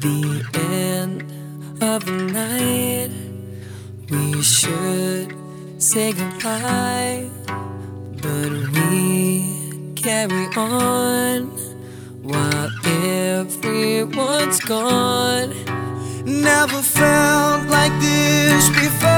the end of the night. We should say goodbye, but we carry on while everyone's gone. Never felt like this before.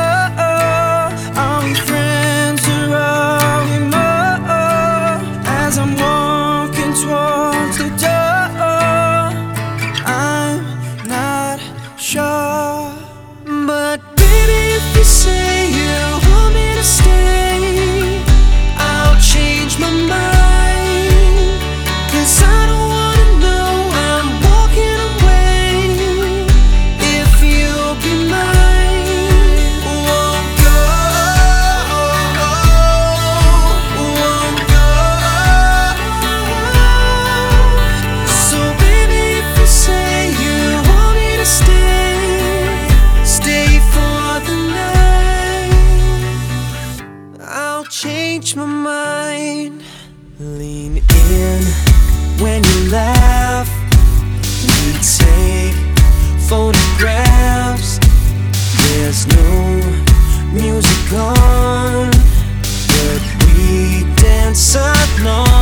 change my mind. Lean in when you laugh. We take photographs. There's no music on, but we dance alone.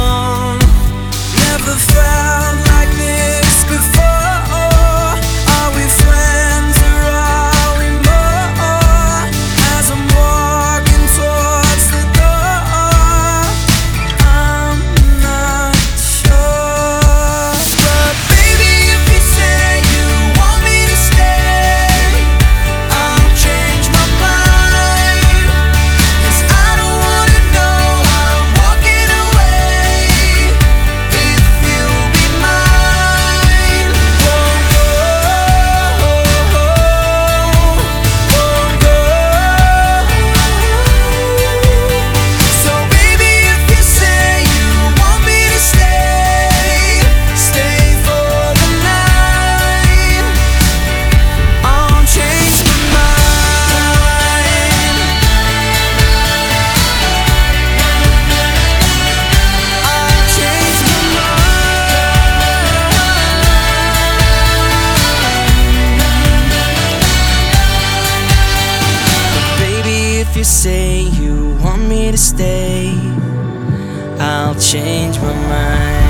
you say you want me to stay, I'll change my mind.